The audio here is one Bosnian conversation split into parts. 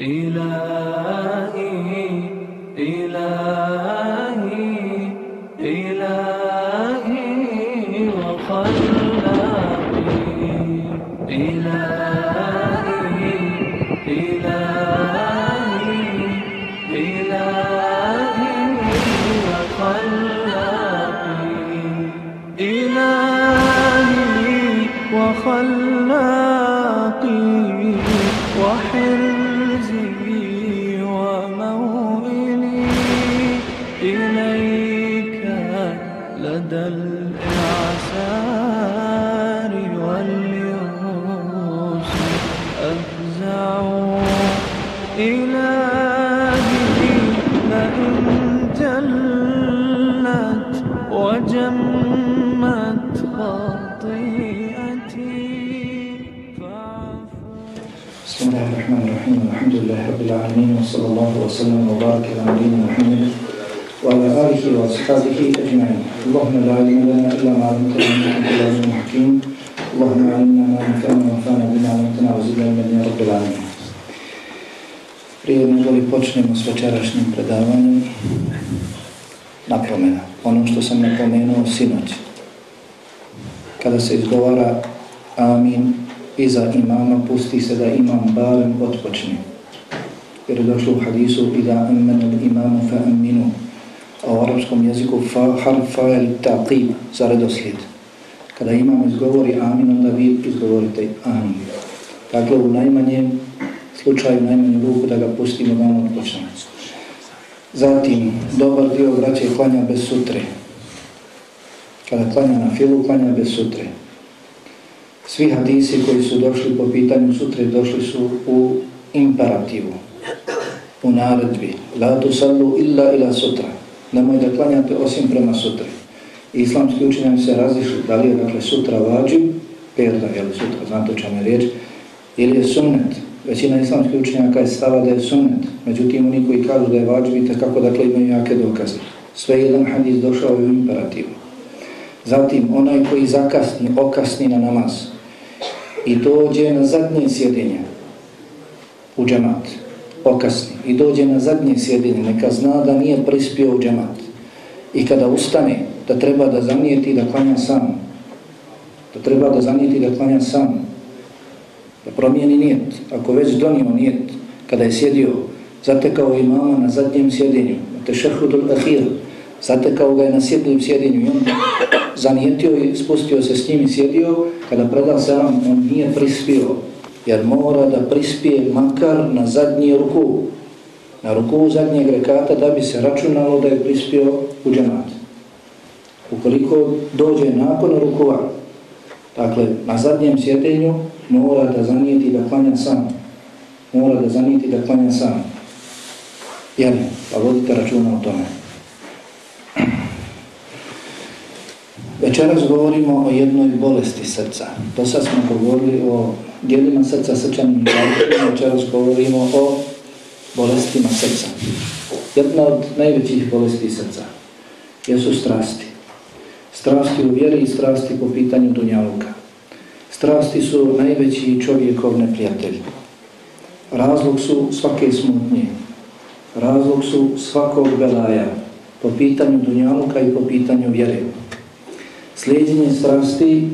إلهي إلهي إلهي وخلاقي إلهي. وسلم وبارك على نبينا محمد وعلى آله وأصحابه أجمعين اللهم لا علم لنا إلا ما علمتنا إنك أنت العليم الحكيم اللهم علمنا ما ينفعنا وانفعنا بما علمتنا وزدنا علما يا رب العالمين Prije nego li počnemo s večerašnjim predavanjem, napomena, ono što sam napomenuo sinoć. Kada se izgovara amin, iza imama pusti se da imam barem otpočne. Jer je došlo u hadisu ida amenu imamu fa amminu A u arapskom jeziku fa, harf fa'el taqib za redoslijed. Kada imam izgovori amin, onda vi izgovorite amin. Dakle, u najmanjem slučaju, najmanju ruku da ga pustimo da on otpočne. Zatim, dobar dio braće klanja bez sutre. Kada klanja na filu, klanja bez sutre. Svi hadisi koji su došli po pitanju sutre došli su u imperativu, po naredbi. La tusallu illa ila sutra. Nemoj da klanjate osim prema sutri Islamski učenjani se razišli da li je dakle sutra vađib, perda je li sutra, znate o čemu je riječ, ili je sunnet. Većina islamskih učenjaka je stava da je sunnet. Međutim, oni koji kažu da je vađib, vidite kako dakle imaju jake dokaze. Sve jedan hadis došao u imperativu. Zatim, onaj koji zakasni, okasni na namaz, i dođe na zadnje sjedinje u džemat, okasni, i dođe na zadnje sjedinje, neka zna da nije prispio u džemat. I kada ustane, da treba da zanijeti da klanja sam, da treba da zanijeti da klanja sam, da promijeni nijet, ako već donio nijet, kada je sjedio, zatekao imama na zadnjem sjedinju, na tešahudul ahir, zatekao ga je na sjednim sjedinju i on zanijetio i spustio se s njim i sjedio, kada predao selam, on nije prispio, jer mora da prispije makar na zadnji ruku, na ruku zadnjeg rekata, da bi se računalo da je prispio u džemat. Ukoliko dođe nakon rukua, dakle, na zadnjem sjedenju, mora da zanijeti da klanja sam. Mora da zanijeti da klanja sam. Jel, pa vodite računa o tome. Večeras govorimo o jednoj bolesti srca. Do sad smo govorili o dijelima srca, srčanim bolestima, večeras govorimo o bolestima srca. Jedna od najvećih bolesti srca jesu strasti. Strasti u vjeri i strasti po pitanju dunjaluka. Strasti su najveći čovjekov neprijatelj. Razlog su svake smutnje. Razlog su svakog belaja po pitanju dunjaluka i po pitanju vjere. Slijedjenje strasti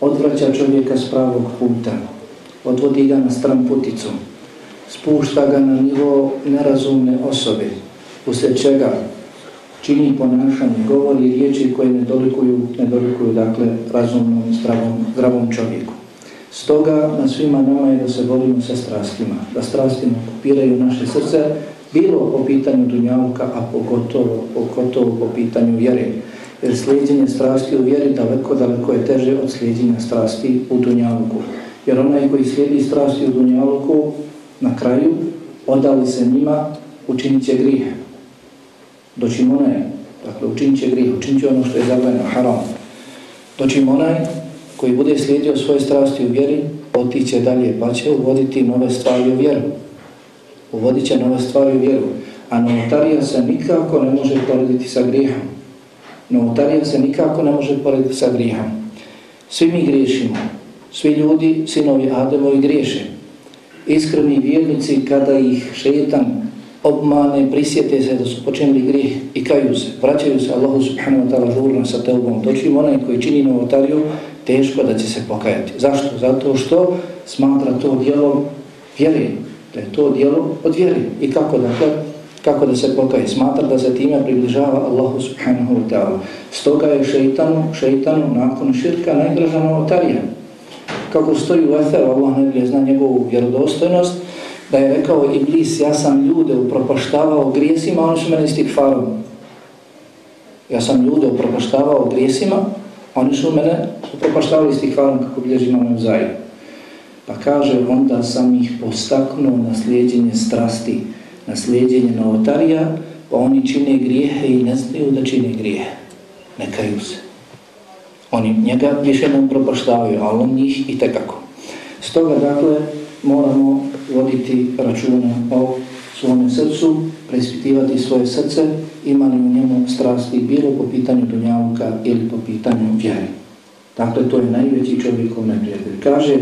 odvraća čovjeka s pravog puta, odvodi ga na stran puticu, spušta ga na nivo nerazumne osobe, usred čega čini ponašanje, govori riječi koje ne dolikuju, ne dolikuju dakle, razumnom, zdravom, zdravom čovjeku. Stoga na svima nama je da se volimo sa strastima, da strasti okupiraju naše srce, bilo po pitanju dunjavka, a pogotovo, pogotovo po pitanju vjere jer slijedjenje strasti u vjeri daleko, daleko je teže od slijedjenja strasti u dunjaluku. Jer onaj koji slijedi strasti u dunjaluku, na kraju, odali se njima, učinit će grije. Dočim onaj, dakle, učinit će grije, učinit će ono što je zabranjeno, haram. Dočim onaj koji bude slijedio svoje strasti u vjeri, otiće dalje, pa će uvoditi nove stvari u vjeru. Uvodit će nove stvari u vjeru. A novotarija se nikako ne može porediti sa grijehom. Novotarija se nikako ne može porediti sa grijehom. Svi mi griješimo. Svi ljudi, sinovi Ademovi griješe. iskreni vjernici kada ih šetan obmane, prisjete se da su počinili grih i kaju se, vraćaju se Allahu subhanahu wa ta'ala žurno sa teubom. Doći onaj koji čini novotariju, teško da će se pokajati. Zašto? Zato što smatra to djelo vjeri, da je to djelo od vjeri. I kako da, kako da se pokaje? Smatra da se time približava Allahu subhanahu wa ta'ala. Stoga je šeitanu, šeitanu nakon širka najdraža novotarija. Kako stoji u etheru, Allah ne zna njegovu vjerodostojnost, da je rekao Iblis, ja sam ljude upropaštavao grijesima, oni su mene istikfarom. Ja sam ljude upropaštavao grijesima, oni su mene upropaštavali istikfarom kako bilježi imamo zajedno. Pa kaže, onda sam ih postaknuo na slijedjenje strasti, naslijedjenje novotarija, pa oni čine grijehe i ne znaju da čine grijehe. Nekaju se. Oni njega više ne upropaštavaju, ali on njih i tekako. Stoga, dakle, moramo voditi računa o svome srcu, preispitivati svoje srce, imali u njemu strasti bilo po pitanju dunjavuka ili po pitanju vjeri. Dakle, to je najveći čovjekov neprijatelj. Kaže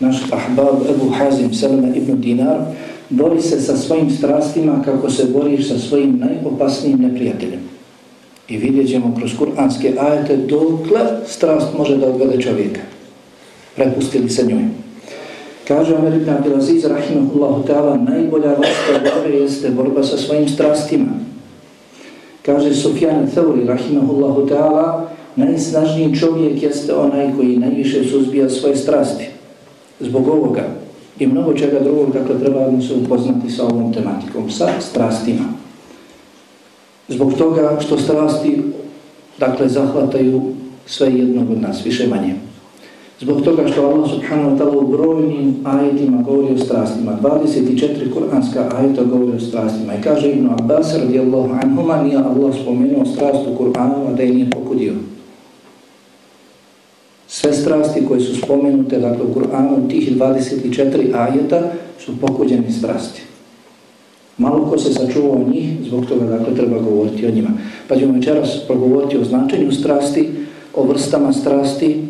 naš ahbab Ebu Hazim Selma ibn Dinar, bori se sa svojim strastima kako se boriš sa svojim najopasnijim neprijateljem. I vidjet ćemo kroz kuranske ajete dokle strast može da odvede čovjeka. Prepustili se njoj. Kaže Omer ibn Abdelaziz, rahimahullahu ta'ala, najbolja vrsta borbe jeste borba sa svojim strastima. Kaže Sufjan Thauri, rahimahullahu ta'ala, najsnažniji čovjek jeste onaj koji najviše suzbija svoje strasti. Zbog ovoga i mnogo čega drugog, dakle, treba se upoznati sa ovom tematikom, sa strastima. Zbog toga što strasti, dakle, zahvataju sve jednog od nas, više manje. Zbog toga što Allah subhanahu wa ta'ala u brojnim ajetima govori o strastima. 24 kuranska ajeta govori o strastima. I kaže Ibn Abbas radijallahu anhuma nije Allah spomenuo strast u Kur'anu, a da je nije pokudio. Sve strasti koje su spomenute dakle, u Kur'anu, tih 24 ajeta su pokuđeni strasti. Malo ko se sačuva o njih, zbog toga dakle, treba govoriti o njima. Pa ćemo večeras progovoriti o značenju strasti, o vrstama strasti,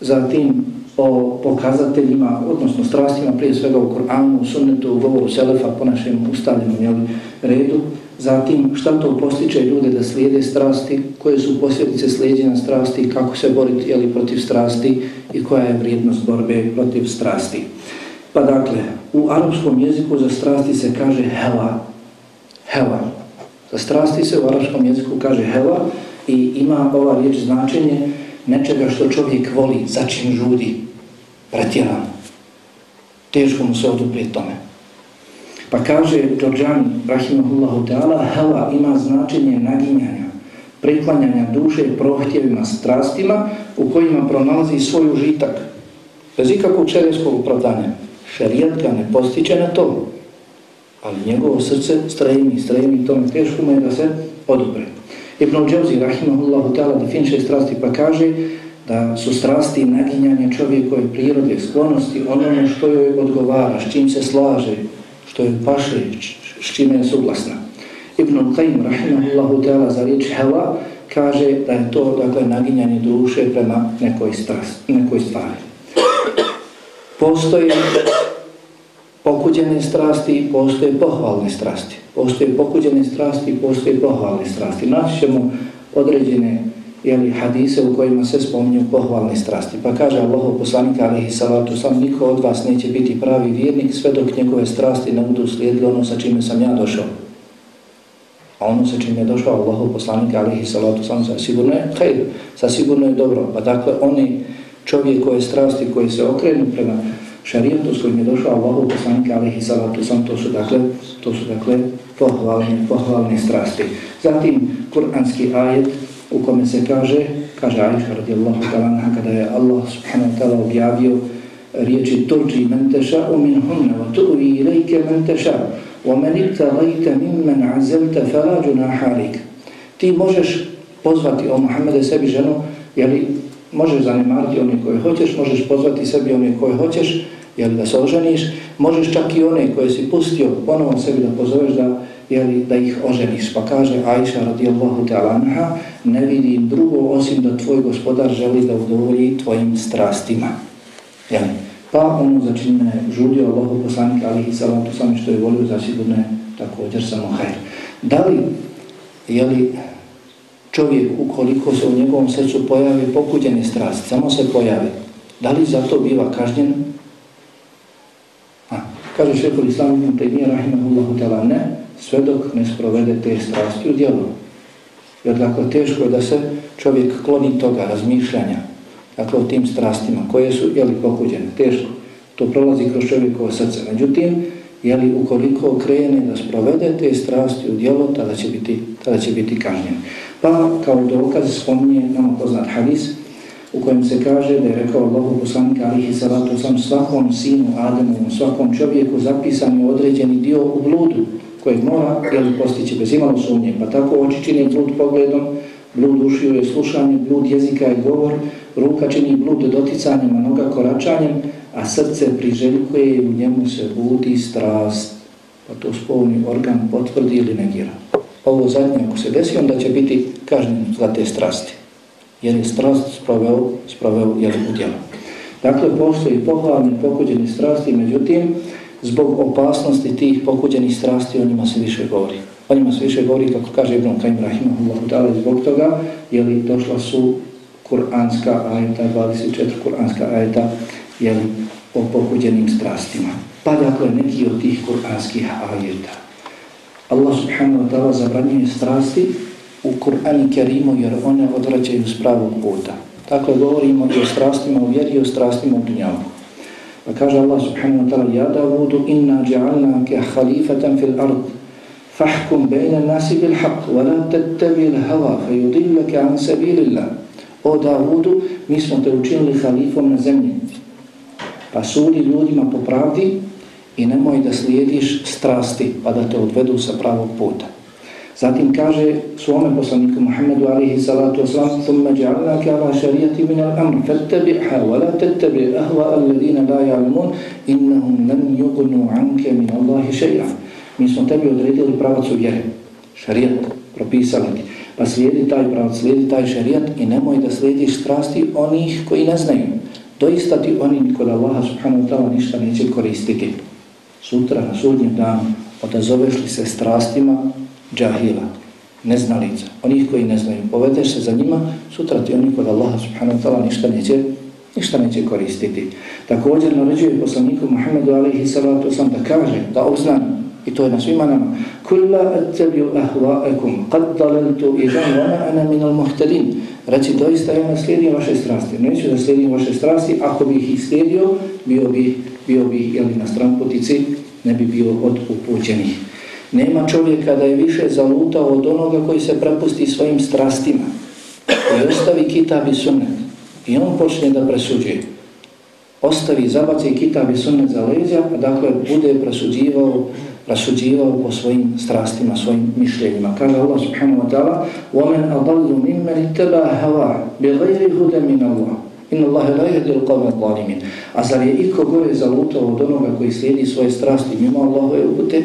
zatim o pokazateljima, odnosno strastima, prije svega u Koranu, u sunnetu, u govoru Selefa po našem ustavljenom jel, redu, zatim šta to postiče ljude da slijede strasti, koje su posljedice slijedjenja strasti, kako se boriti jeli, protiv strasti i koja je vrijednost borbe protiv strasti. Pa dakle, u arapskom jeziku za strasti se kaže hela, hela. Za strasti se u arapskom jeziku kaže hela i ima ova riječ značenje nečega što čovjek voli, za čim žudi, pretjeran. Teško mu se oduprijeti tome. Pa kaže Džođan, rahimahullahu ta'ala, hava ima značenje naginjanja, priklanjanja duše prohtjevima, strastima u kojima pronalazi svoj užitak. Bez ikakvog čereskog upravdanja. Šarijat ga ne postiče na to. Ali njegovo srce stremi, stremi tome teško mu je da se odobre. Ibn Džavzi, rahimahullahu ta'ala, definiše strasti pa kaže da su strasti naginjanje čovjekove prirode, sklonosti, onome što joj odgovara, s čim se slaže, što je paše, s čime je suglasna. Ibn Qaim, rahimahullahu ta'ala, za riječ hela, kaže da je to dakle, naginjanje duše prema nekoj, stras, nekoj stvari. Postoje pokuđene strasti i postoje pohvalne strasti. Postoje pokuđene strasti i postoje pohvalne strasti. Naći ćemo određene jeli, hadise u kojima se spominju pohvalne strasti. Pa kaže Allah poslanika alihi salatu sam, niko od vas neće biti pravi vjernik sve dok njegove strasti ne budu slijedili ono sa čime sam ja došao. A ono sa čime je došao Allah poslanika alihi salatu sam, sa sigurno je hajde, sa sigurno je dobro. Pa dakle, oni čovjekove strasti koje se okrenu prema šarijetu s kojim je došao Allahu poslanik alihi salatu sam, to su dakle, to su dakle pohvalne, pohvalne strasti. Zatim, kuranski ajet u kome se kaže, kaže Aisha radijallahu ta'ala, kada je Allah subhanahu wa ta'ala objavio riječi turđi men teša u min hunna, wa tu'vi ilajke men teša, wa men ibta lajte min men azelta falađu na halik. Ti možeš pozvati o Muhammede sebi ženu, jeli možeš zanemariti one koje hoćeš, možeš pozvati sebi one koje hoćeš, jeli da se oženiš, možeš čak i one koje si pustio ponovo sebi da pozoveš da, jeli, da ih oženiš. Pa kaže Aisha radijallahu ta'ala anha, ne vidim drugo osim da tvoj gospodar želi da udovolji tvojim strastima. Jeli. Pa ono za čime žudio Allahu poslanika alihi salatu sami što je volio zasigurno je također samo hajr. Da li, jeli, čovjek ukoliko se u njegovom srcu pojavi pokuđeni strast, samo se pojavi, da li za to biva kažnjen? Kaže šehovi islamu ibn Taymiyyah rahimahullahu ta'ala ne, sve dok ne sprovede te strasti u djelu. Jer dakle teško je da se čovjek kloni toga razmišljanja, dakle o tim strastima koje su jeli pokuđene, teško. To prolazi kroz čovjekovo srce. Međutim, jeli ukoliko krene da sprovede te strasti u djelo, tada će biti, tada će biti kažnjen. Pa kao dokaz spominje nam poznat hadis u kojem se kaže da je rekao Allahu poslanika alihi salatu sam svakom sinu Adamu, svakom čovjeku zapisan je određeni dio u bludu kojeg mora jel, postići bez imalo sumnje. Pa tako oči čini blud pogledom, blud ušio je slušanje, blud jezika je govor, ruka čini blud doticanjem, a noga koračanjem, a srce priželjkuje i u njemu se budi strast. Pa to spolni organ potvrdi ili negira. Ovo zadnje ako se desi, onda će biti kažnjen za te strasti. Jer strast sproveo, sproveo jel, u djelu. Dakle, postoji pohvalni pokuđeni strasti, međutim, zbog opasnosti tih pokuđenih strasti o njima se više govori. O njima se više govori, kako kaže Ibn Kajim Rahimahullahu ta'ala, zbog toga, je li došla su kuranska ajeta, 24 kuranska ajeta, je li o pokuđenim strastima. Pa dakle, neki od tih kuranskih ajeta. Allah subhanahu wa ta'ala zabranjuje strasti u Kur'ani Kerimu jer one odvraćaju s pravog puta. Dakle, govorimo i o strastima u vjeri i o strastima u dunjavku. Pa kaže Allah subhanahu wa ta'ala Ja Davudu inna ja'alnake halifatan fil ard fahkum bejna nasi bil haq wa la tattabil il hava fa yudillake an sabilillah O Davudu, mi smo te učinili halifom na zemlji pa sudi ljudima po pravdi i nemoj da slijediš strasti pa da te odvedu sa pravog puta. Zatim kaže svome poslaniku Muhammedu alihi salatu wasalam ثُمَّ جَعَلْنَاكَ عَلَى شَرِيَةِ مِنَ الْأَمْرِ فَاتَّبِعْهَا وَلَا تَتَّبِعْ أَهْوَاءَ الَّذِينَ لَا يَعْلَمُونَ إِنَّهُمْ لَنْ يُغْنُوا عَنْكَ مِنَ اللَّهِ شَيْعًا Mi smo tebi odredili pravac u vjere, šarijat, propisali ti. Pa slijedi taj pravac, slijedi taj šarijat i nemoj da slijediš strasti onih koji ne znaju. Doista ti oni kod Allaha subhanahu wa ta'ala ništa neće koristiti. Sutra na sudnjem danu odazoveš li se strastima džahila, neznalica, onih koji ne znaju, povedeš se za njima, sutra ti oni kod Allaha subhanahu wa ta'ala ništa neće, ništa neće koristiti. Također naređuje poslaniku Muhammedu alaihi salatu sam da kaže, da obznam, i to je na svima nama, Kulla attabju ahva'akum, qad dalaltu idan vana ana minal muhtadin. Reci, doista ja naslijedim vaše strasti. Neću da slijedim vaše strasti, ako bih ih slijedio, bio bih, bio bih jeli na stran putici, ne bi bio od upućenih. Nema čovjeka da je više zalutao od onoga koji se prepusti svojim strastima. I ostavi kitab i sunnet. I on počne da presuđuje. Ostavi, zabaci kitab i sunnet za leđa, a dakle bude presuđivao, presuđivao po svojim strastima, svojim mišljenjima. Kaže Allah subhanahu wa ta'ala وَمَنْ أَضَلُّ مِمَّنِ اتَّبَا هَوَا بِغَيْرِ هُدَ مِنَ اللَّهِ Inna Allahe la yahdi al-qawma adh-dhalimin. A zar je iko gore zalutao od onoga koji slijedi svoje strasti mimo Allahove upute?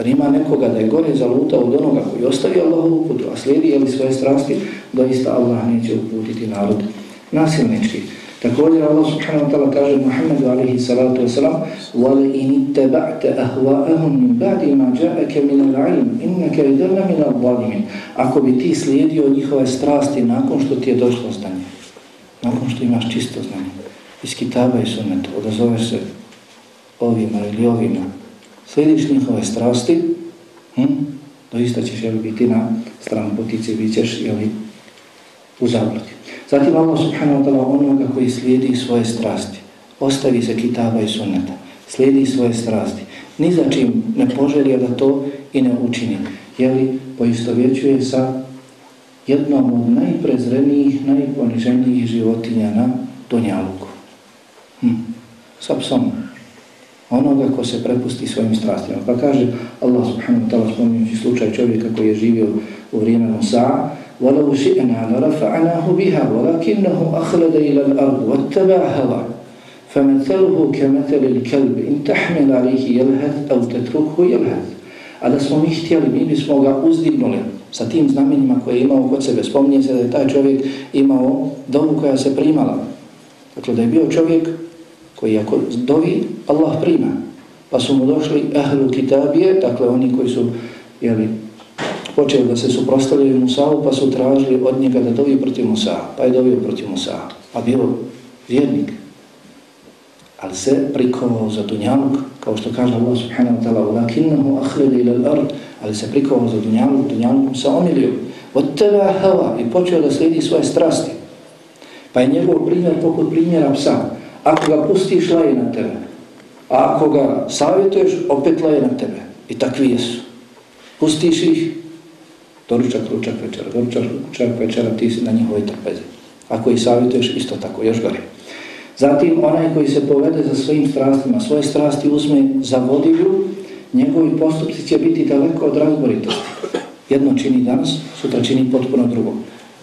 Zar ima nekoga da je gore zalutao od onoga koji ostavi Allahovu uputu, a slijedi jeli svoje strasti, doista Allah neće uputiti narod nasilnički. Također Allah subhanahu wa ta'ala kaže Muhammedu alaihi salatu wasalam وَلَا إِنِ اتَّبَعْتَ أَهْوَاءَهُمْ مِنْ بَعْدِ مَا جَاءَكَ مِنَ الْعِلْمِ إِنَّكَ إِذَنَ مِنَ الظَّالِمِينَ Ako bi ti slijedio njihove strasti nakon što ti je došlo znanje, nakon što imaš čisto znanje, iz kitaba i sunneta, odazoveš se ovima ili ovima, slijediš njihove strasti, hm, doista ćeš jel, biti na stranu putice, bit ćeš jel, u zabludi. Zatim Allah subhanahu wa ta'la onoga koji slijedi svoje strasti, ostavi se kitaba i sunnata, slijedi svoje strasti, ni za čim ne poželja da to i ne učini, jeli poistovjećuje sa jednom od najprezrenijih, najponiženijih životinja na Donjaluku. Hm. Sa psom, onoga ko se prepusti svojim strastima. Pa kaže Allah subhanahu wa ta'ala spominjući slučaj čovjeka koji je živio u vrijeme Musa وَلَوْ شِئْنَا لَرَفَعْنَاهُ بِهَا وَلَكِنَّهُ أَخْلَدَ إِلَى الْأَرْضِ وَاتَّبَعْ هَوَى فَمَثَلُهُ كَمَثَلِ الْكَلْبِ إِنْ تَحْمِلَ عَلَيْهِ يَلْهَثْ أَوْ تَتْرُكْهُ يَلْهَثْ A da smo mi htjeli, mi bismo ga uzdignuli sa tim znamenjima koje je imao kod sebe. Spominje se da je taj čovjek imao dovu koja se primala. Dakle, da je bio čovjek koji ako dovi, Allah prima. Pa su mu došli ahlu kitabije, dakle oni koji su jeli, počeli da se suprostavljaju Musa'u, pa su tražili od njega da dovi protiv Musa'a, pa je dovio protiv Musa'a, pa bio vjernik. Ali se prikovao za dunjaluk, kao što kaže Allah subhanahu wa ta'ala, وَلَكِنَّهُ أَخْلِدِ إِلَى الْأَرْضِ Ali se prikovao za dunjaluk, dunjaluk se omilio. وَتَّبَا هَوَا I počeo da slijedi svoje strasti. Pa je njegov primjer poput primjera psa. Ako ga pustiš, laje na tebe. A ako ga savjetuješ, opet laje na tebe. I takvi jesu. Pustiš ih, doručak, ručak, večera, doručak, ručak, večera, ti si na njihovoj trpezi. Ako ih savjetuješ, isto tako, još gore. Zatim, onaj koji se povede za svojim strastima, svoje strasti uzme za vodilju, njegovi postupci će biti daleko od razboritosti. Jedno čini danas, sutra čini potpuno drugo.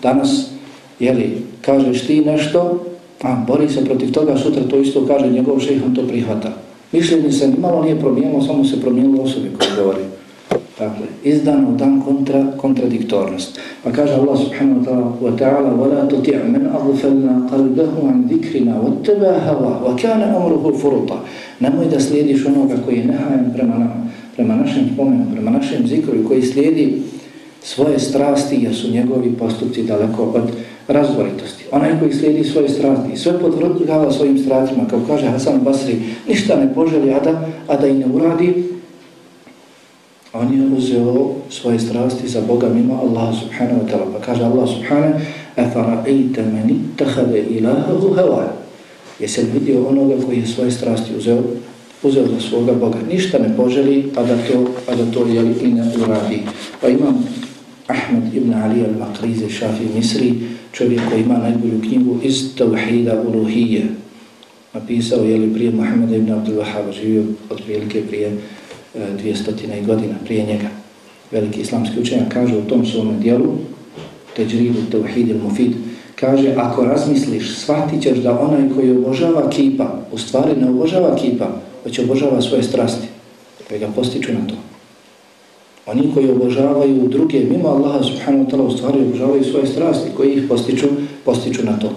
Danas, jeli, kažeš ti nešto, a bori se protiv toga, sutra to isto kaže njegov šejh, on to prihvata. Mišljenje se malo nije promijenilo, samo se promijenilo osobe koje govori. Dakle, izdano dan kontra, kontradiktornost. Pa kaže Allah subhanahu wa ta'ala وَلَا تُتِعْ مَنْ أَغْفَلْنَا قَلْبَهُ عَنْ ذِكْرِنَا وَتَّبَا هَوَا وَكَانَ أَمْرُهُ فُرُطَ Nemoj da slijediš onoga koji je nehajan prema, na, prema našem spomenu, prema našem zikru i koji slijedi svoje strasti jer su njegovi postupci daleko od razboritosti. Onaj koji slijedi svoje strasti i sve potvrđava svojim stratima, kao kaže Hasan Basri, ništa ne poželi, a da, a da i ne uradi, on je uzeo svoje strasti za Boga mimo Allaha subhanahu wa ta'ala. Pa kaže Allah subhanahu, أَفَرَأَيْتَ مَنِ اتَّخَذَ إِلَهَهُ هَوَا Jesi li vidio onoga koji je svoje strasti uzeo, uzeo za svoga Boga? Ništa ne poželi, a da to, a da to jeli, i ne uradi. Pa imam Ahmed ibn Ali al-Maqrize, šafi Misri, čovjek koji ima najbolju knjigu iz Tauhida Uluhije. Napisao je li prije Muhammeda ibn Abdul Wahab, živio od prilike prije e, dvije stotine godina prije njega. Veliki islamski učenjak kaže u tom svom dijelu, Teđridu Tauhid il-Mufid, kaže, ako razmisliš, shvatit ćeš da onaj koji obožava kipa, u stvari ne obožava kipa, već obožava svoje strasti, pa ga postiču na to. Oni koji obožavaju druge mimo Allaha subhanahu wa ta'la u stvari obožavaju svoje strasti koji ih postiču, postiču na to.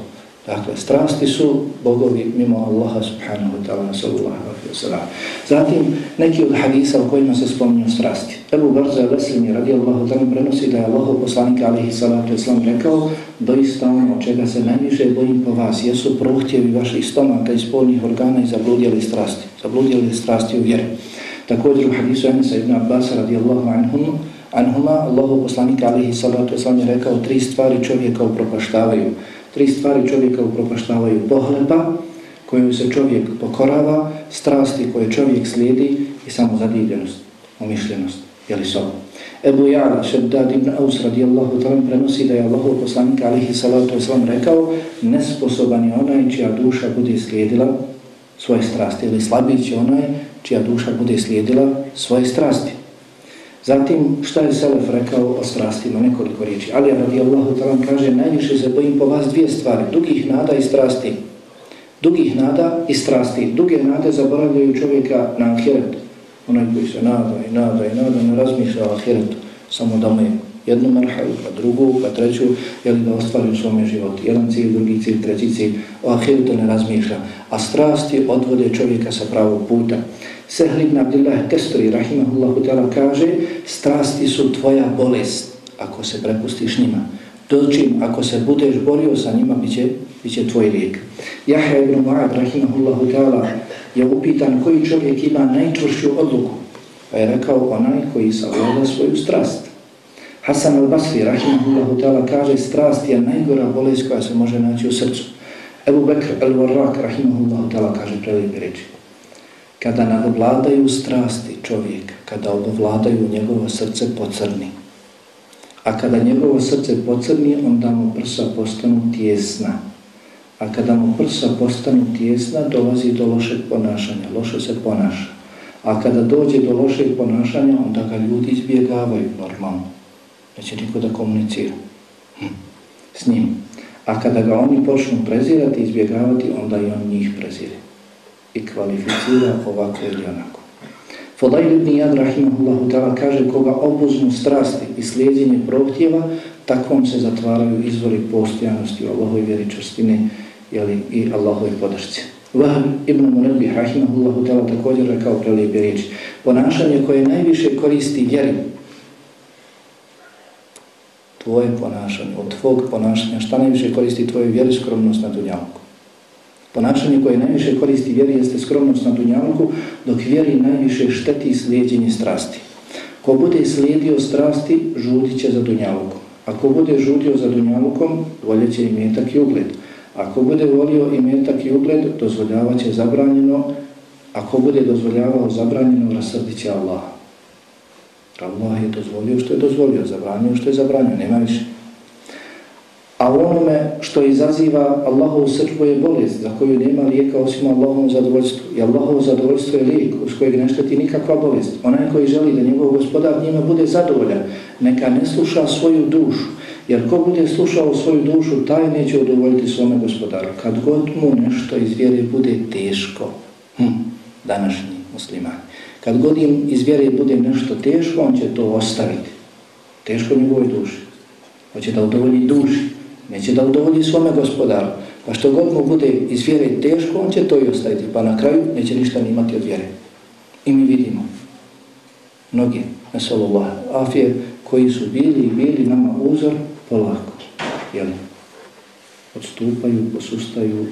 Dakle, strasti su bogovi mimo Allaha subhanahu wa ta'ala sallallahu alaihi wa sallam. Zatim, neki od hadisa u kojima se spominju strasti. Ebu Barza Veslimi radijallahu ta'ala prenosi da je Allah poslanika alaihi sallatu islam rekao doista ono čega se najviše bojim po vas jesu prohtjevi vaših stomaka i spolnih organa i zabludjeli strasti. Zabludjeli strasti u vjeri. Također u hadisu Enesa ibn Abbas radijallahu anhum, anhuma, Allahu poslanika alihi salatu wasalam je rekao tri stvari čovjeka upropaštavaju. Tri stvari čovjeka upropaštavaju pohlepa koju se čovjek pokorava, strasti koje čovjek slijedi i samo zadivljenost, umišljenost, jeli sobom. Ebu Jala, Šeddad ibn Aus radijallahu ta'ala prenosi da je Allahu poslanika alihi salatu wasalam rekao nesposoban je onaj čija duša bude slijedila svoje strasti ili slabić je onaj čija duša bude slijedila svoje strasti. Zatim, šta je Selef rekao o strastima, nekoliko riječi. Ali radijallahu ta'ala kaže, najviše se bojim po vas dvije stvari, dugih nada i strasti. Dugih nada i strasti. Duge nade zaboravljaju čovjeka na ahiretu. Onaj koji se nada i nada i nada ne razmišlja o ahiretu, samo da mu je jednu marhalu, pa drugu, pa treću, jel da ostvari u svome životu. Jedan cilj, drugi cilj, treći cilj, o ahiretu ne razmišlja. A strasti odvode čovjeka sa pravog puta. Sehl ibn Abdillah Testuri, rahimahullahu ta'ala, kaže strasti su tvoja bolest ako se prepustiš njima. Dočim, ako se budeš borio sa njima, bit će, bit će tvoj lijek. Jahja ibn Mu'ad, rahimahullahu ta'ala, je upitan koji čovjek ima najčvršću odluku. Pa je rekao onaj koji savlada svoju strast. Hasan al-Basri, rahimahullahu ta'ala, kaže strast je najgora bolest koja se može naći u srcu. Ebu Bekr al-Warraq, rahimahullahu ta'ala, kaže prelijepi reči kada nadovladaju strasti čovjeka, kada obovladaju njegovo srce pocrni. A kada njegovo srce pocrni, onda mu prsa postanu tjesna. A kada mu prsa postanu tjesna, dolazi do lošeg ponašanja, loše se ponaša. A kada dođe do lošeg ponašanja, onda ga ljudi izbjegavaju normalno. Neće niko da komunicira hm. s njim. A kada ga oni počnu prezirati i izbjegavati, onda i on njih prezire i kvalificira ovako ili onako. Fodajl ibn Jad rahimahullahu ta'ala kaže koga obuznu strasti i slijedjenje prohtjeva, takvom se zatvaraju izvori postojanosti u Allahoj vjeričostine jeli, i Allahove podršci. Vahab ibn Munabih, rahimahullahu ta'ala, također rekao prelijepe riječi. Ponašanje koje najviše koristi vjeri, tvoje ponašanje, od tvog ponašanja, šta najviše koristi tvoje vjeri, skromnost na dunjavku. Ponašanje koje najviše koristi vjeri jeste skromnost na dunjavku, dok vjeri najviše šteti slijedjenje strasti. Ko bude slijedio strasti, žudit će za dunjavku. Ako bude žudio za dunjavukom, voljet će i metak i ugled. Ako bude volio i metak i ugled, dozvoljavat će zabranjeno. Ako bude dozvoljavao zabranjeno, rasrdit će Allah. Allah je dozvolio što je dozvolio, zabranio što je zabranio, nema više. A onome što izaziva Allahovu srđbu je bolest, za koju nema lijeka osim Allahovom zadovoljstvu. I Allahovo zadovoljstvo je lijek, uz kojeg ne šteti nikakva bolest. Onaj koji želi da njegov gospodar njima bude zadovoljan, neka ne sluša svoju dušu. Jer ko bude slušao svoju dušu, taj neće udovoljiti svome gospodaru. Kad god mu nešto iz vjere bude teško, hm, današnji muslimani, kad god im iz vjere bude nešto teško, on će to ostaviti. Teško njegovoj duši. Hoće da udovolji duši neće da udovolji svome gospodaru. Pa što god mu bude iz vjere teško, on će to i ostaviti. Pa na kraju neće ništa nimati od vjere. I mi vidimo mnogi, nesalullah, afije, koji su bili i bili nama uzor polako. Jel? Odstupaju, posustaju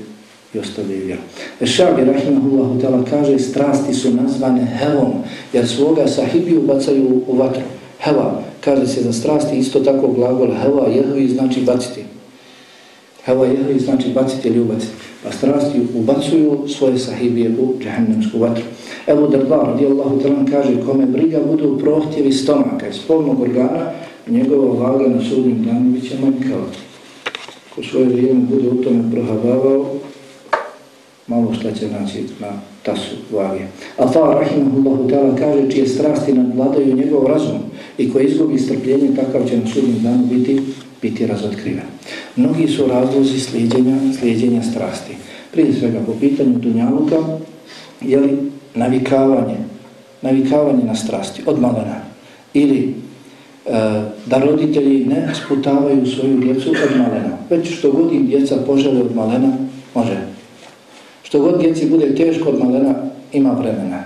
i ostavljaju vjeru. Ešabi, rahimahullahu ta'ala, kaže, strasti su nazvane hevom, jer svoga sahibiju bacaju u vatru. Heva, kaže se za strasti, isto tako glagol heva, jehovi znači baciti. Heva jehovi znači baciti ili ubaciti. Pa strasti ubacuju svoje sahibije u džahnemsku vatru. Evo Darda radijallahu ta'ala, kaže kome briga budu prohtjevi stomaka i spolnog organa, njegova vaga na sudnim danu bit će manjkava. Ko svoje vrijeme bude u tome prohabavao, malo šta će naći na tasu vage. Alfa rahimahullahu ta'ala kaže čije strasti nadvladaju njegov razum i koji izgubi strpljenje, takav će na sudnjem danu biti biti razotkriven. Mnogi su razlozi slijedjenja, slijedjenja strasti. Prije svega po pitanju Dunjaluka, je li navikavanje, navikavanje na strasti od malena ili e, da roditelji ne sputavaju svoju djecu od malena. Već što god im djeca požele od malena, može. Što god djeci bude teško od malena, ima vremena.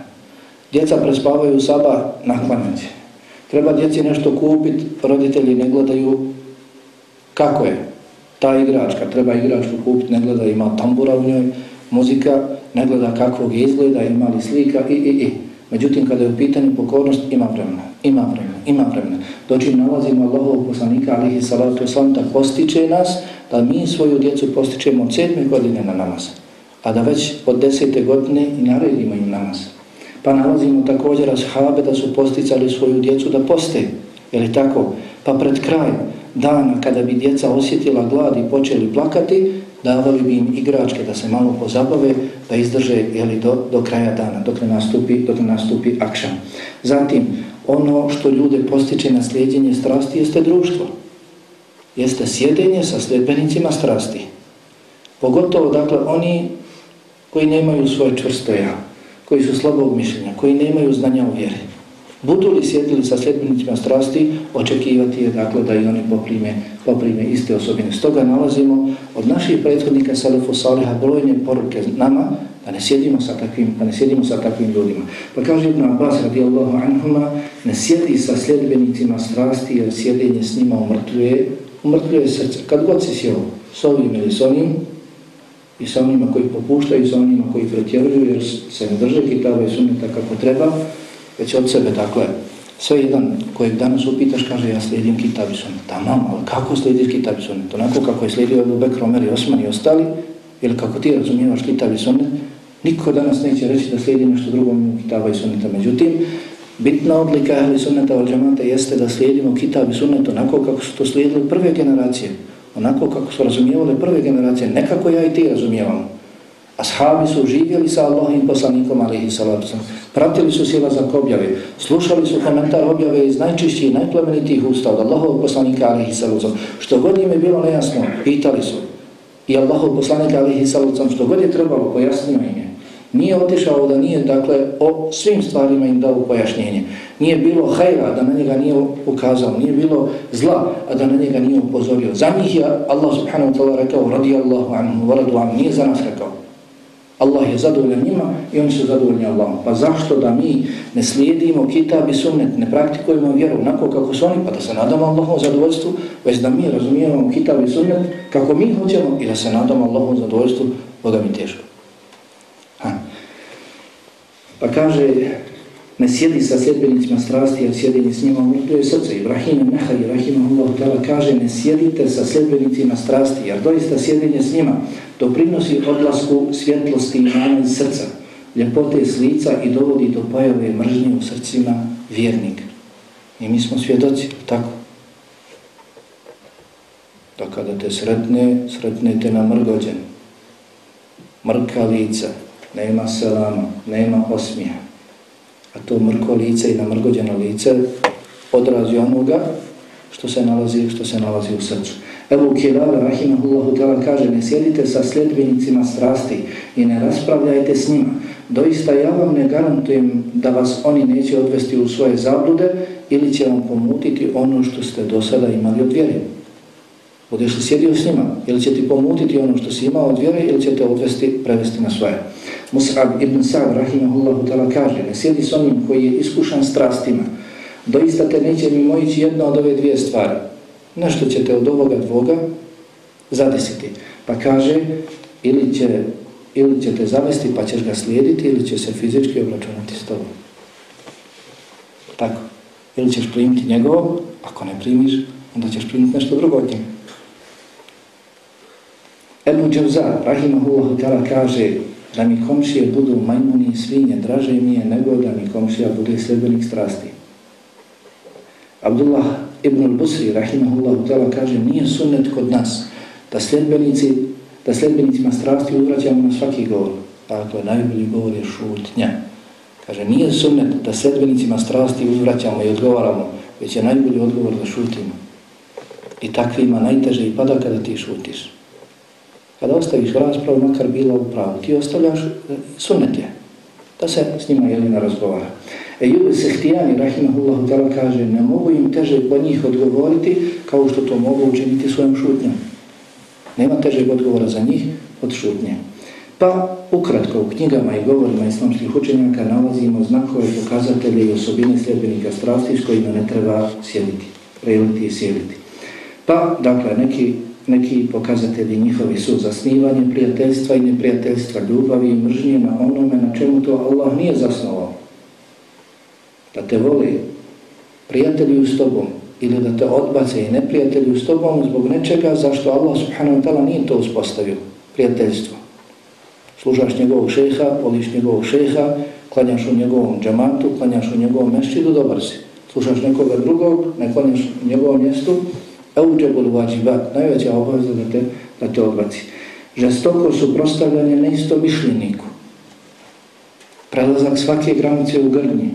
Djeca prespavaju saba na. Treba djeci nešto kupiti, roditelji ne gledaju Kako je? Ta igračka, treba igračku kupiti, ne gleda ima tambura u njoj, muzika, ne gleda kakvog izgleda, ima li slika i, i, i. Međutim, kada je u pitanju pokornost, ima vremena, ima vremena, ima vremena. Doći nalazimo Allahov poslanika, alihi salatu islam, da postiče nas, da mi svoju djecu postičemo od sedme godine na namaz. A da već od desete godine i naredimo im namaz. Pa nalazimo također ashabe da su posticali svoju djecu da poste. Je li tako? Pa pred kraj dana kada bi djeca osjetila glad i počeli plakati, davali bi im igračke da se malo pozabave, da izdrže jeli, do, do kraja dana, dok ne nastupi, dok ne nastupi akšan. Zatim, ono što ljude postiče na slijedjenje strasti jeste društvo. Jeste sjedenje sa sljedbenicima strasti. Pogotovo, dakle, oni koji nemaju svoje čvrsto ja, koji su slabog mišljenja, koji nemaju znanja u vjeri. Budu li sjedili sa sljedbenicima strasti, očekivati je dakle da i oni poprime, poprime iste osobine. Stoga nalazimo od naših prethodnika Selefu Saliha brojne poruke nama da ne sjedimo sa takvim, da ne sjedimo sa takvim ljudima. Pa kaže Ibn Abbas radijallahu anhuma, ne sjedi sa sljedbenicima strasti jer sjedenje s njima umrtljuje, umrtljuje srce. Kad god si sjeo s ovim ili s onim, i sa onima koji popuštaju, i sa onima koji pretjeruju, jer se ne drže kitaba i sunnita kako treba, već od sebe, dakle, sve jedan kojeg danas upitaš kaže ja slijedim kitab i sunet. Tamam, ali kako slijediš kitab i sunet? Onako kako je slijedio Abu Bekr, Omer i Osman i ostali, ili kako ti razumijevaš kitab i sunet, niko danas neće reći da slijedi nešto drugo mimo kitaba i suneta. Međutim, bitna odlika ahli sunneta od džamata jeste da slijedimo kitab i sunet onako kako su to slijedili prve generacije, onako kako su razumijevali prve generacije, nekako ja i ti razumijevamo. Ashabi su živjeli sa Allahim poslanikom alihi salatu. Pratili su silazak objave. Slušali su komentar objave iz najčišćih i najplemenitih usta od Allahovog poslanika alihi salatu. Što god im je bilo nejasno, pitali su. I Allahov poslanika alihi salatu što god je trebalo, pojasnio im je. Nije otišao da nije, dakle, o svim stvarima im dao pojašnjenje. Nije bilo hajra da na njega nije ukazao, nije bilo zla, a da na njega nije upozorio. Za njih je Allah subhanahu wa ta'ala rekao, radi Allahu anhu, varadu anhu, nije za nas rekao. Allah je zadovoljan njima i oni su zadovoljni Allahom. Pa zašto da mi ne slijedimo kitab i sunnet, ne praktikujemo vjeru onako kako su oni, pa da se nadamo Allahom zadovoljstvu, već da mi razumijemo kitab i sunnet kako mi hoćemo i da se nadamo Allahom zadovoljstvu, Boga mi teško. Pa kaže, ne sjedi sa sljedbenicima strasti, jer sjedini s njima umrtuje srce. Ibrahim Nehaj, Ibrahimahullah tala, kaže, ne sjedite sa sljedbenicima strasti, jer doista sjedinje s njima doprinosi odlasku svjetlosti imana iz srca, ljepote s lica i dovodi do pojave mržnje u srcima vjernika. I mi smo svjedoci, tako? Da kada te sretne, sretnete na mrgođen. Mrka lica, nema selama, nema osmija. A to mrko lice i namrgođeno lice odrazi onoga što se nalazi, što se nalazi u srcu. Ebu Kirara, rahimahullahu ta'ala, kaže ne sjedite sa sljedbenicima strasti i ne raspravljajte s njima. Doista ja vam ne garantujem da vas oni neće odvesti u svoje zablude ili će vam pomutiti ono što ste do sada imali od vjeri. Budeš li sjedio s njima, ili će ti pomutiti ono što si imao od vjere ili će te odvesti, prevesti na svoje. Mus'ab ibn Sa'd, rahimahullahu ta'ala, kaže ne sjedi s onim koji je iskušan strastima. Doista te neće mimo ići jedna od ove dvije stvari nešto će te od ovoga dvoga zadesiti. Pa kaže, ili će, ili će te zavesti pa ćeš ga slijediti, ili će se fizički obračunati s tobom. Tako. Ili ćeš primiti njegovo, ako ne primiš, onda ćeš primiti nešto drugo od njega. Ebu Džavza, rahimahullahu ta'ala, kaže da mi komšije budu majmuni i svinje, draže mi je nego da mi komšija bude sljedbenik strasti. Abdullah Ibn al-Busri, rahimahullahu ta'ala, kaže nije sunnet kod nas da sljedbenici, da sljedbenicima strasti uzvraćamo na svaki govor. Dakle, najbolji govor je šutnja. Kaže, nije sunnet da sljedbenicima strasti uzvraćamo i odgovaramo, već je najbolji odgovor da šutimo. I takvima najteže i pada kada ti šutiš. Pa Kada ostaviš raspravu, makar bila u pravu, ti ostavljaš e, je, da se s njima jelina razgovara. Ejub Sehtijani, rahimahullahu ta'ala, kaže ne mogu im teže po njih odgovoriti kao što to mogu učiniti svojom šutnjom. Nema težeg odgovora za njih od šutnje. Pa, ukratko, u knjigama i govorima islamskih učenjaka nalazimo znakove pokazatelje i osobine sljedbenika strasti s kojima ne treba sjediti, preliti i sjediti. Pa, dakle, neki, neki pokazatelji njihovi su zasnivanje prijateljstva i neprijateljstva, ljubavi i mržnje na onome na čemu to Allah nije zasnovao da te voli prijatelji s tobom ili da te odbace i neprijatelji s tobom zbog nečega zašto Allah subhanahu wa ta'ala nije to uspostavio, prijateljstvo. Služaš njegovog šeha, voliš njegovog šeha, klanjaš u njegovom džamatu, klanjaš u njegovom mešćidu, dobar si. Slušaš nekoga drugog, ne klanjaš u njegovom mjestu, euđebul vađivat, najveća obaveza da te, da te odbaci. Žestoko suprostavljanje neisto mišljeniku. Prelazak svake granice u grnji,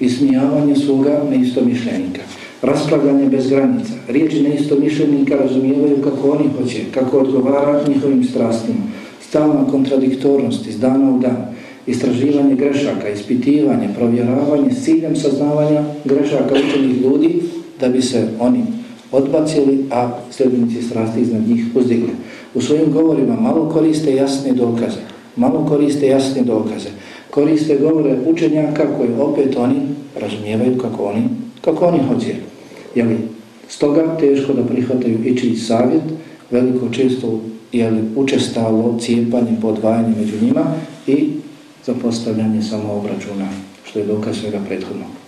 ismijavanje svoga neistomišljenika, raspravljanje bez granica, riječi neistomišljenika razumijevaju kako oni hoće, kako odgovara njihovim strastima, stalna kontradiktornost iz dana u dan, istraživanje grešaka, ispitivanje, provjeravanje s ciljem saznavanja grešaka učenih ljudi da bi se oni odbacili, a sljedbenici strasti iznad njih uzdigli. U svojim govorima malo koriste jasne dokaze, malo koriste jasne dokaze, koriste govore učenjaka koje opet oni razumijevaju kako oni, kako oni hoće. Jeli, stoga teško da prihvataju ići savjet, veliko često jeli, učestalo cijepanje, podvajanje među njima i zapostavljanje samoobračuna, što je dokaz svega prethodnog.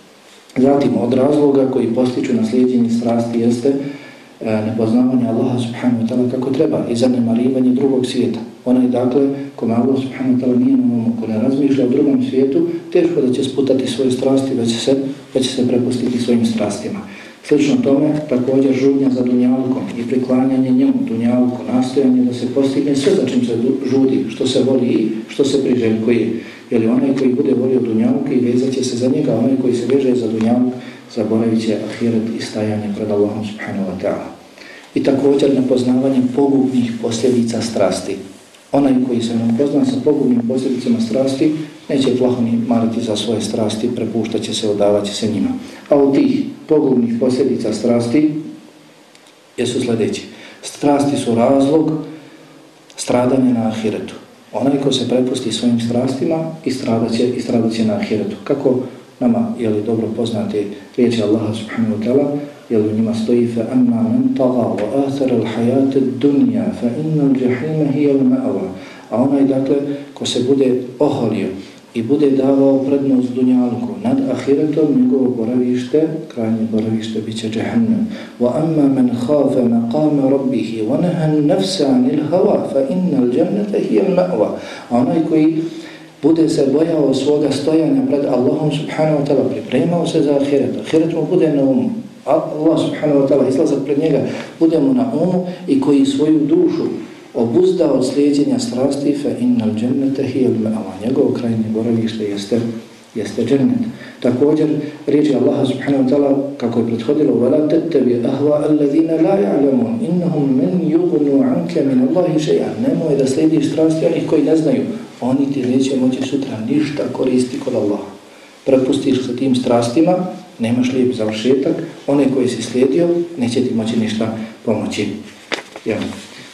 Zatim, od razloga koji postiču na slijedjenje strasti jeste e, nepoznavanje Allaha subhanahu wa ta'ala kako treba i zanemarivanje drugog svijeta. Onaj dakle, kome Allah subhanahu wa ta'ala nije na ovom, ko ne razmišlja o drugom svijetu, teško da će sputati svoje strasti, već se, već se prepustiti svojim strastima. Slično tome, također žudnja za dunjalkom i priklanjanje njemu dunjalku, nastojanje da se postigne sve za čim se žudi, što se voli i što se priželjkuje. Jer onaj koji bude volio dunjavke i vezat će se za njega, onaj koji se veže za dunjavke, zaboravit će ahiret i stajanje pred Allahom subhanahu wa ta'ala. I također nepoznavanje pogubnih posljedica strasti. Onaj koji se ne upozna sa pogubnim posljedicama strasti, neće plaho ni mariti za svoje strasti, prepuštat će se, odavat će se njima. A od tih pogubnih posljedica strasti jesu sljedeći. Strasti su razlog stradanja na ahiretu. Onaj ko se prepusti svojim strastima, i stradaće, i stradaće na ahiretu. Kako nama, je li dobro poznate riječi Allaha subhanahu wa ta'ala, je li u njima stoji fa amma man taga wa athara al hayat ad-dunya fa inna al-jahima hiya al-ma'wa. A onaj dakle ko se bude oholio i bude davao prednost dunjalku nad ahiretom, njegovo boravište, krajnje boravište bit će džahannam. Wa amma man khafa maqama rabbihi wa nahan nafsa 'anil hawa fa innal jannata hiya al-ma'wa. A onaj koji bude se bojao svoga stojanja pred Allahom subhanahu wa ta'ala, pripremao se za ahiret, ahiret mu bude na umu, Allah subhanahu wa ta'ala izlazak pred njega, bude mu na umu i koji svoju dušu obuzda od slijedjenja strasti fa innal džennete hijel me'ala. Njegovo krajnje boravište jeste, jeste džennet. Također, riječi Allaha subhanahu wa ta'ala, kako je prethodilo, وَلَا تَتَّبِ أَهْوَا الَّذِينَ لَا يَعْلَمُونَ إِنَّهُمْ مَنْ يُغْنُوا عَنْكَ مِنَ اللَّهِ شَيْعًا Nemoj da slijediš strasti onih koji ne znaju. Oni ti neće moći sutra ništa koristi kod Allaha. Prepustiš se tim strastima, nemaš lijep završetak, one koji si slijedio, neće ti moći ništa pomoći. Javno.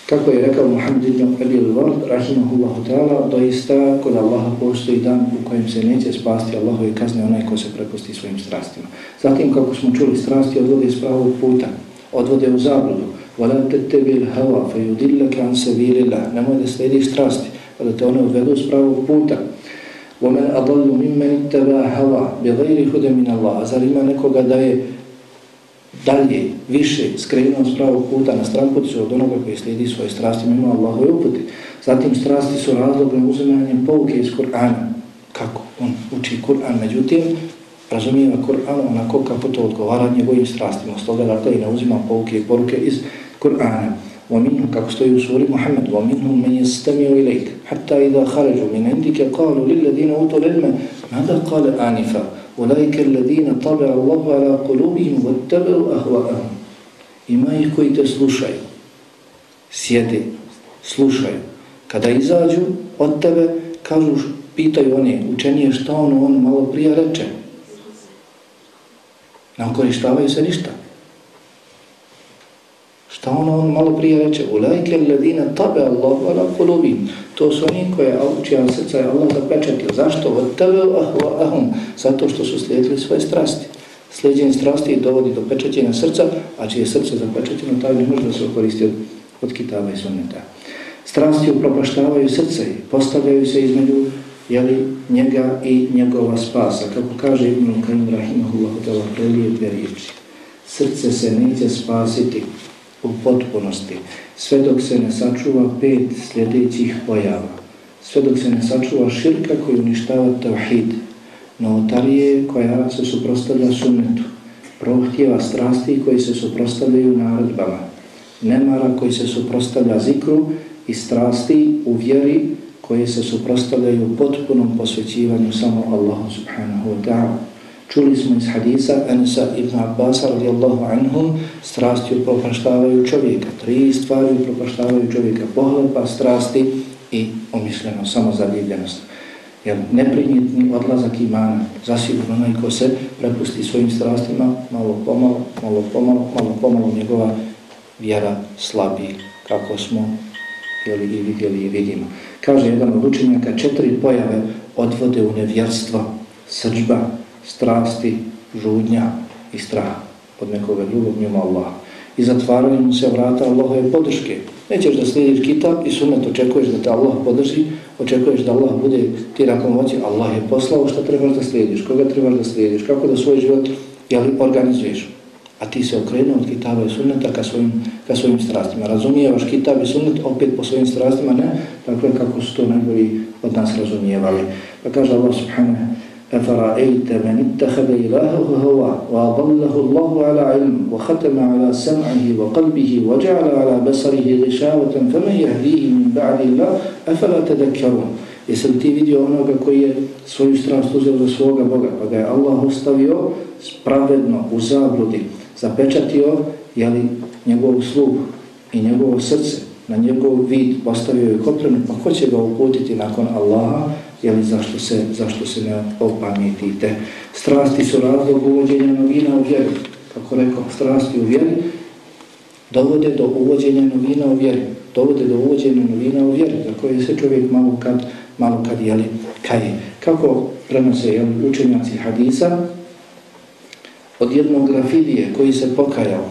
Kako je rekao Muhammed ibn Abil Ward, rahimahullahu ta'ala, doista kod Allaha postoji dan u kojem se neće spasti Allahove kazne onaj ko se prepusti svojim strastima. Zatim, kako smo čuli, strasti odvode s pravog puta, odvode u zabludu. وَلَا تَتَّبِي الْهَوَا فَيُدِلَّكَ عَنْ سَبِيلِ اللَّهِ Nemoj da slediš strasti, pa da te one odvedu s pravog puta. وَمَنْ أَضَلُّ مِمَّنِ اتَّبَا هَوَا بِغَيْرِ هُدَ مِنَ اللَّهِ Zar ima nekoga da je dalje, više skrenuo s pravog puta na stran puticu od onoga koji slijedi svoje strasti mimo Allahove uputi. Zatim strasti su razlogom uzimanjem pouke iz Kur'ana. Kako? On uči Kur'an, međutim, razumijeva Kur'an onako kako to odgovara njegovim strastima. Stoga dakle i ne uzima pouke i poruke iz Kur'ana. ومنهم kako stoji u suri Muhammed ومنهم من يستمع إليك حتى إذا خرجوا من عندك قالوا للذين أوتوا العلم ماذا قال آنفا Olajke alledina tabe Allah ala kolubihim vatabel ahva'am. Ima ih koji te slušaju, sjede, slušaju. Kada izađu od tebe, kažu, pitaju oni, učenije šta ono on malo prije reče. Ne okorištavaju se ništa. Šta ono on malo prije reče? Ulajke ledine tabe Allahu ala kulubim. To su oni koje čija srca je Allah zapečetio. Zašto? Od tebe ahum. Zato što su slijedili svoje strasti. Slijedjenje strasti dovodi do pečetjenja srca, a čije srce zapečetjeno, taj ne može da se koristi od, od kitaba i sunneta. Strasti upropaštavaju srce i postavljaju se između jeli, njega i njegova spasa. Kako kaže Ibn Kajim Rahimahullah, to je prelijepe riječi. Srce se neće spasiti u potpunosti, sve dok se ne sačuva pet sljedećih pojava, sve dok se ne sačuva širka koji uništava tavhid, novotarije koja se suprostavlja sunnetu, prohtjeva strasti koji se suprostavljaju naredbama, nemara koji se suprostavlja zikru i strasti u vjeri koje se suprostavljaju potpunom posvećivanju samo Allahu subhanahu wa ta'ala. Čuli smo iz hadisa Anasa ibn Abbas radijallahu anhum strasti upropaštavaju čovjeka. Tri stvari upropaštavaju čovjeka. Pohlepa, strasti i umišljeno, samozaljubljenost. Jer neprinjetni odlazak imana, zasigurno onaj ko se prepusti svojim strastima, malo pomalo, malo pomalo, malo pomalo njegova vjera slabi, kako smo jeli, i vidjeli i vidimo. Kaže jedan od učenjaka, četiri pojave odvode u nevjerstvo, srđba, strasti, žudnja i strah od nekoga drugog njima Allaha. I zatvaraju mu se vrata Allahove podrške. Nećeš da slijediš kitab i sunet očekuješ da te Allah podrži, očekuješ da Allah bude ti nakon moći, Allah je poslao što trebaš da slijediš, koga trebaš da slijediš, kako da svoj život jeli, organizuješ. A ti se okrenuo od kitaba i sunneta ka svojim, ka svojim strastima. Razumijevaš kitab i sunnet opet po svojim strastima, ne? Dakle, kako su to najbolji od nas razumijevali. Pa kaže Allah subhanahu أفرأيت من اتخذ إلهه هواه وأضله الله على علم وختم على سمعه وقلبه وجعل على بصره غشاوة فمن يهديه من بعد الله أفلا تذكرون Jesi li ti vidio onoga koji je svoju strast uzeo za svoga Boga, pa ga je Allah ostavio spravedno u zabludi, zapečatio jeli, njegov sluh i njegovo srce, na njegov vid postavio je koprenu, pa ko će ga uputiti nakon Allaha, jeli zašto se, zašto se ne opametite. Strasti su razlog uvođenja novina u vjeru. Kako rekao, strasti u vjeri dovode do uvođenja novina u vjeru. dovode do uvođenja novina u vjeru, za koje se čovjek malo kad, malo kad jeli, kaje. Kako prenose jeli, učenjaci hadisa, od jednog grafidije koji se pokajao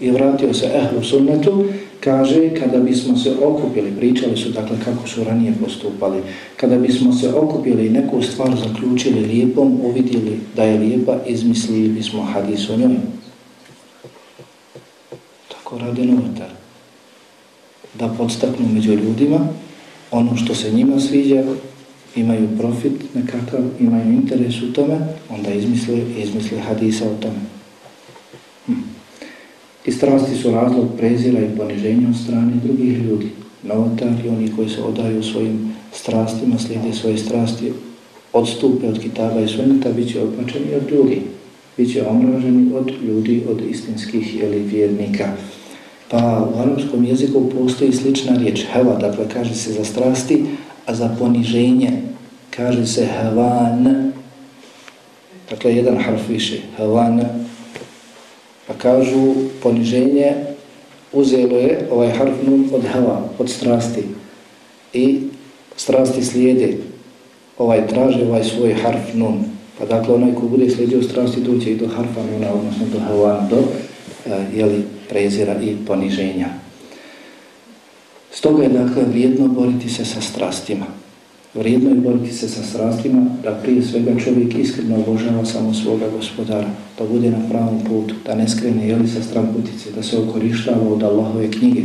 i vratio se ehlu sunnetu, kaže kada bismo se okupili, pričali su dakle kako su ranije postupali, kada bismo se okupili i neku stvar zaključili lijepom, uvidjeli da je lijepa, izmislili bismo hadis o njoj. Tako radi novotar. Da podstaknu među ljudima ono što se njima sviđa, imaju profit nekakav, imaju interes u tome, onda izmisle, izmisle hadisa o tome. Hm. I strasti su razlog prezira i poniženja od strane drugih ljudi. Novotari, oni koji se odaju svojim strastima, slijede svoje strasti, odstupe od kitaba i suneta, bit će odpačeni od ljudi. Biće omraženi od ljudi, od istinskih ili vjernika. Pa u arabskom jeziku postoji slična riječ, heva, dakle kaže se za strasti, a za poniženje kaže se havan. Dakle, jedan harf više, havan. Pa kažu poniženje uzelo je ovaj harf nun od hava, od strasti. I strasti slijede, ovaj traže ovaj svoj harf nun. Pa dakle, onaj ko bude slijedio strasti, doće i do harfa nuna, odnosno do hava, do e, jeli, prezira i poniženja. Stoga je dakle vrijedno boriti se sa strastima. Vrijedno je boriti se sa strastima da prije svega čovjek iskreno obožava samo svoga gospodara, da bude na pravom putu, da ne skrene jeli sa stramputice, da se okorištava od Allahove knjige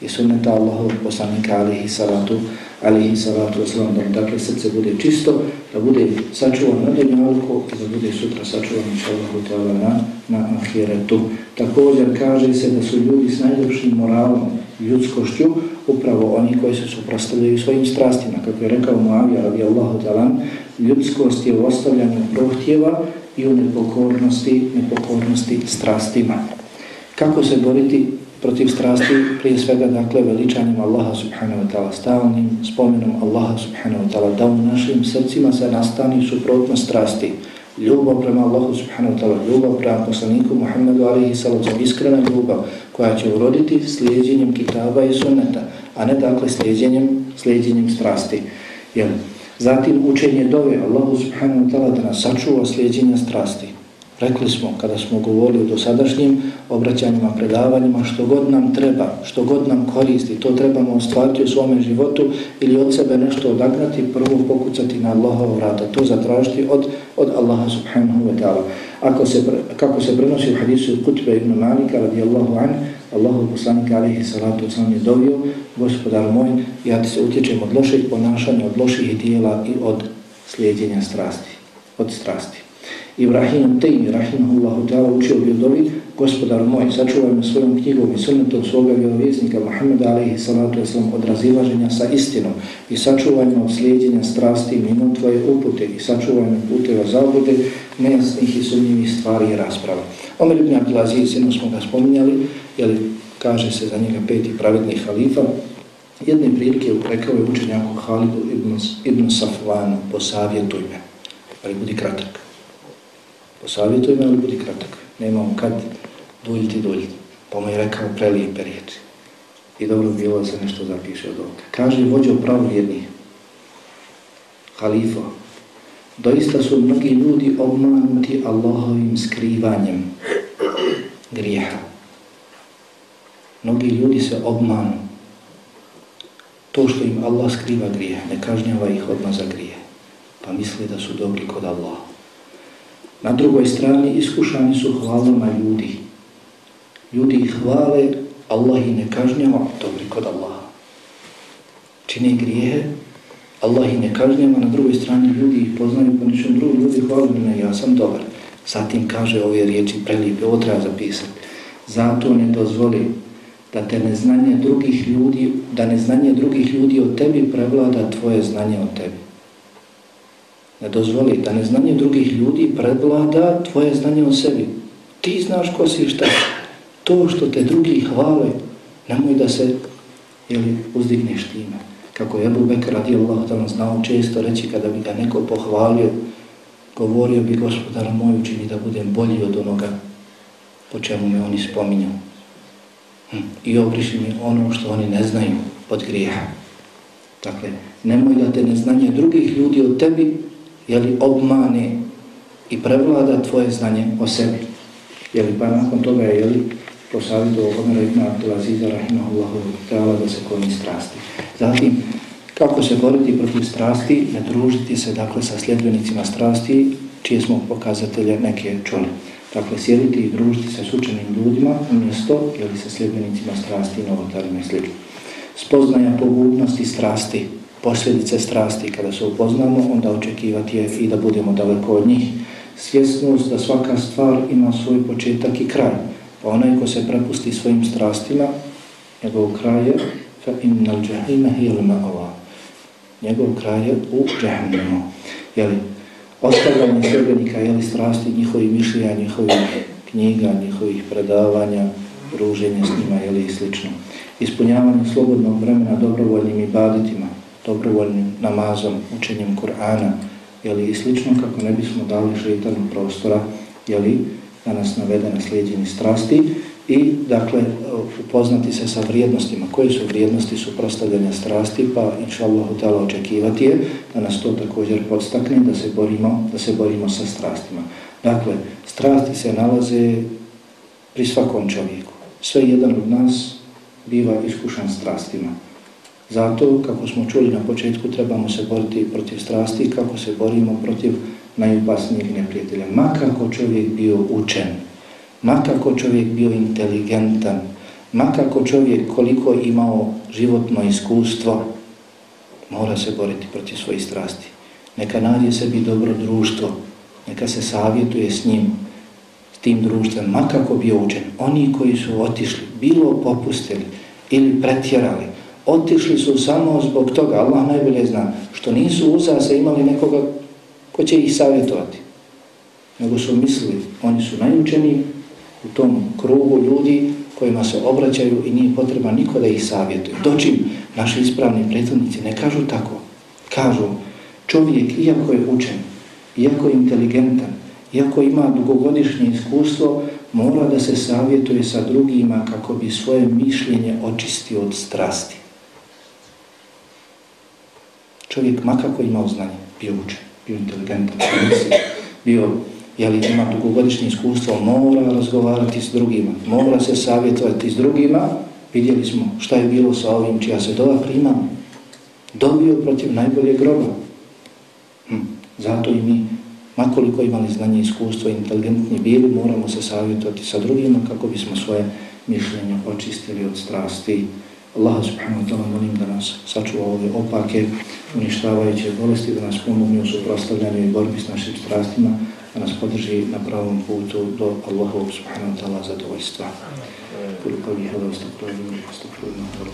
i sunneta Allahovog poslanika alihi salatu, alihi salatu oslam, da dakle srce bude čisto, da bude sačuvan na dunjalku i da bude sutra sačuvan inša Allahu na, na ahiretu. Također kaže se da su ljudi s najljepšim moralom ljudskošću, upravo oni koji se suprostavljaju svojim strastima. Kako je rekao Muavija radijallahu talan, ljudskost je u ostavljanju prohtjeva i u nepokornosti, nepokornosti strastima. Kako se boriti protiv strasti? Prije svega, dakle, veličanjem Allaha subhanahu wa ta'ala, stalnim spomenom Allaha subhanahu wa ta'ala, da u našim srcima se nastani suprotno strasti ljubav prema Allahu subhanahu wa ta'ala, ljubav prema poslaniku Muhammedu alihi sallam, iskrena ljubav koja će uroditi slijedjenjem kitaba i sunneta, a ne dakle slijedjenjem, slijedjenjem strasti. Jel? Zatim učenje dove Allahu subhanahu wa ta'ala da nas sačuva slijedjenja strasti. Rekli smo, kada smo govorili o dosadašnjim obraćanjima, predavanjima, što god nam treba, što god nam koristi, to trebamo ostvariti u svome životu ili od sebe nešto odagnati, prvo pokucati na Allahova vrata, to zatražiti od, od Allaha subhanahu wa ta'ala. Ako se, kako se prenosi u hadisu Kutbe ibn Malika radijallahu an, Allahu poslanika alihi salatu sam je dovio, gospodar moj, ja ti se utječem od loših ponašanja, od loših dijela i od slijedjenja strasti, od strasti. Ibrahim Tejmi, rahimahullahu ta'ala, učio bi od ovih, gospodar moj, sačuvaj me svojom knjigom i sunnetom svoga vjerovjesnika Muhammeda alaihi salatu wasalam od razilaženja sa istinom i sačuvaj me od slijedjenja strasti mimo tvoje upute i sačuvaj me puteva zabude nejasnih i sumnjivih stvari i rasprava. Omer ibn Abdelaziz, jedno smo ga spominjali, jer kaže se za njega peti pravedni halifa, jedne prilike rekao je učenjaku Halidu ibn, ibn Safvanu, posavjetuj me, pa ali budi kratak. Posavjetuj me, ali budi kratak. Nemam kad duljiti, duljiti. Pa mu je rekao prelijepe riječi. I dobro bilo da se nešto zapiše od ovoga. Kaže vođo pravovjernih, halifa, doista su mnogi ljudi obmanuti Allahovim skrivanjem grijeha. Mnogi ljudi se obmanu. To što im Allah skriva grije, ne kažnjava ih odmah za grije. Pa misle da su dobri kod Allaha. Na drugoj strani iskušani su hvalama ljudi. Ljudi ih hvale, Allah ih ne kažnjava, dobri kod Allaha. Čini grijehe, Allah ih ne kažnjava, na drugoj strani ljudi ih poznaju po ničem drugom, ljudi hvale me, ja sam dobar. Zatim kaže ove riječi prelipe, ovo treba zapisati. Zato ne dozvoli da te neznanje drugih ljudi, da neznanje drugih ljudi od tebi prevlada tvoje znanje od tebi ne dozvoli da neznanje drugih ljudi predvlada tvoje znanje o sebi. Ti znaš ko si šta. To što te drugi hvale, nemoj da se jeli, uzdigneš time. Kako je Abu Bekr radi Allah znao često reći kada bi ga neko pohvalio, govorio bi gospodara moj učini da budem bolji od onoga po čemu me oni spominju. Hm. I obriši mi ono što oni ne znaju od grijeha. Dakle, nemoj da te neznanje drugih ljudi od tebi, jeli, obmane i prevlada tvoje znanje o sebi. Jeli, pa nakon toga je, jeli, posavito Omera ibn Abdelaziza, rahimahullahu ta'ala, da se koni strasti. Zatim, kako se boriti protiv strasti, ne družiti se, dakle, sa sljedbenicima strasti, čije smo pokazatelje neke čuli. Dakle, sjediti i družiti se s učenim ljudima umjesto ili sa sljedbenicima strasti, novotarima i sl. Spoznaja pogubnosti strasti, posljedice strasti, kada se upoznamo, onda očekivati je i da budemo daleko od njih. Svjesnost da svaka stvar ima svoj početak i kraj. Pa onaj ko se prepusti svojim strastima, njegov kraj je fa innal jahime hilma ova. Njegov kraj je u džahannemu. Jeli, ostavljanje sljedbenika, jeli strasti, njihovi mišljenja, njihovih knjiga, njihovih predavanja, druženje s njima, jeli i slično. Ispunjavanje slobodnog vremena dobrovoljnim ibaditima, dobrovoljnim namazom, učenjem Kur'ana, jeli i slično, kako ne bismo dali šeitanu prostora, jeli, da nas navede na slijedjeni strasti i, dakle, upoznati se sa vrijednostima. Koje su vrijednosti suprostavljanja strasti, pa, inša Allah, htjela očekivati je da nas to također podstakne, da se borimo, da se borimo sa strastima. Dakle, strasti se nalaze pri svakom čovjeku. Sve jedan od nas biva iskušan strastima. Zato, kako smo čuli na početku, trebamo se boriti protiv strasti, kako se borimo protiv najopasnijeg neprijatelja. Makako čovjek bio učen, makako čovjek bio inteligentan, makako čovjek koliko imao životno iskustvo, mora se boriti protiv svojih strasti. Neka nađe sebi dobro društvo, neka se savjetuje s njim, s tim društvom, makako bio učen. Oni koji su otišli, bilo popustili ili pretjerali, otišli su samo zbog toga, Allah najbolje zna, što nisu uza se imali nekoga ko će ih savjetovati. Nego su mislili, oni su najučeniji u tom krugu ljudi kojima se obraćaju i nije potreba niko da ih savjetuje. Dočim naši ispravni prethodnici ne kažu tako. Kažu, čovjek, iako je učen, iako je inteligentan, iako ima dugogodišnje iskustvo, mora da se savjetuje sa drugima kako bi svoje mišljenje očistio od strasti. Čovjek makako imao znanje, bio učen, bio inteligentan, bio, jeli ima dugogodišnje iskustvo, mora razgovarati s drugima, mora se savjetovati s drugima. Vidjeli smo šta je bilo sa ovim čija se dova prima, dobio protiv najbolje groba. Hm. Zato i mi, makoliko imali znanje i iskustvo, inteligentni bili, moramo se savjetovati sa drugima kako bismo svoje mišljenje očistili od strasti, Allah subhanahu wa ta'ala molim da nas sačuva ove opake, uništavajuće bolesti, da nas pomogne u suprastavljanju i borbi s našim strastima, da nas podrži na pravom putu do Allahovog subhanahu wa ta'ala zadovoljstva. Koliko bih hvala ostakrojeno, na hvala.